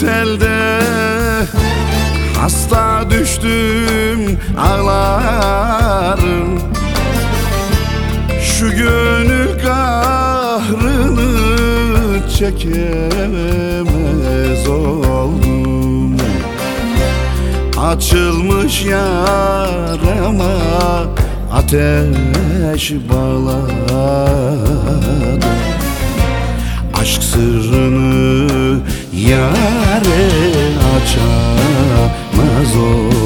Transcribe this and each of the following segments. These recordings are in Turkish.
telde Hasta düştüm ağlarım. Şu gönül kahrını çekemez oldum. Açılmış yarama ateş bağladım. Aşk sırrını yare açamaz oldum.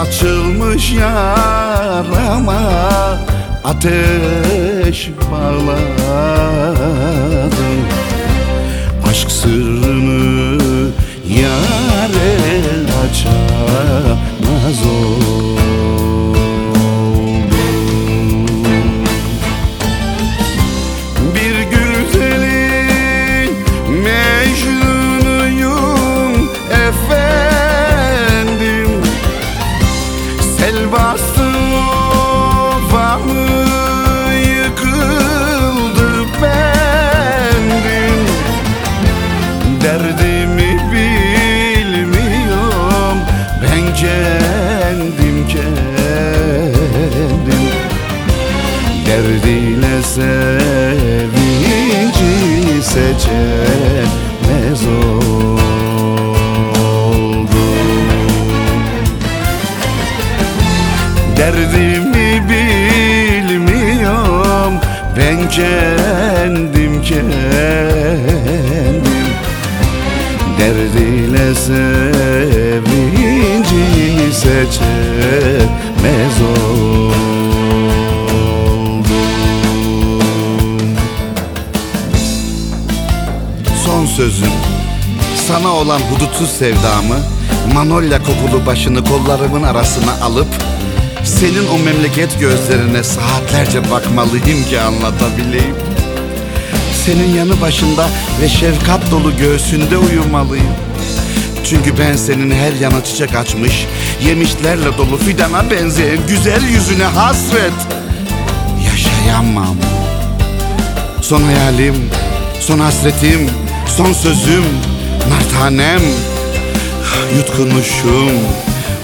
Açılmış yarama ateş bağladım Aşk sırrını yare açamaz Derdiyle sevinci seçemez oldum. Derdimi bilmiyorum ben kendim kendim. Derdiyle sevinci seçemez oldum sana olan hudutsuz sevdamı Manolya kokulu başını kollarımın arasına alıp Senin o memleket gözlerine saatlerce bakmalıyım ki anlatabileyim. Senin yanı başında ve şefkat dolu göğsünde uyumalıyım. Çünkü ben senin her yana çiçek açmış Yemişlerle dolu fidana benzeyen güzel yüzüne hasret Yaşayamam. Son hayalim, son hasretim, son sözüm, nar tanem, yutkunuşum,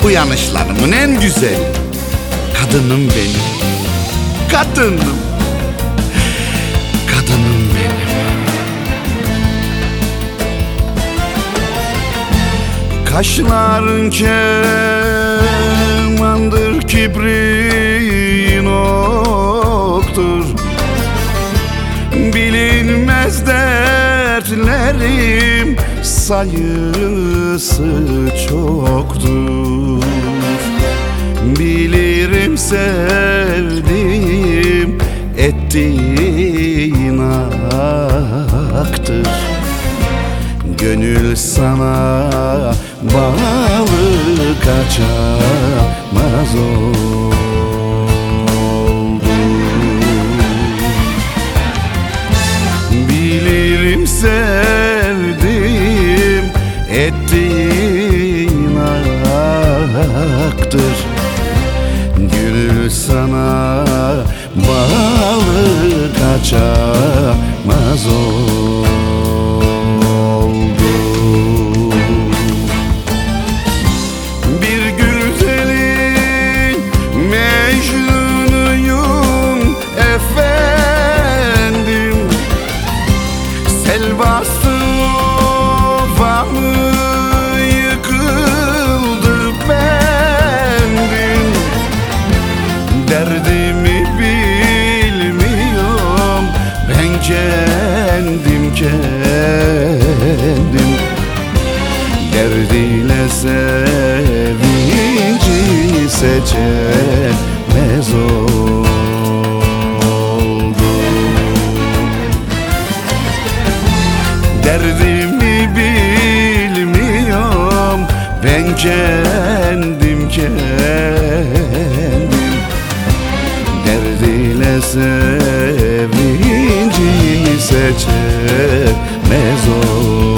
uyanışlarımın en güzel. Kadınım benim, kadınım, kadınım benim. Kaşların kemandır, kibrin oktur. Bilinmez dertlerim sayısı çoktur. Bilirim sevdiğim ettiğin aktır. Gönül sana bağlı kaçamaz oldu bağlı kaçamaz seçemez oldum. Derdimi bilmiyorum. Ben kendim kendim. Derdiyle sevinci seçemez oldum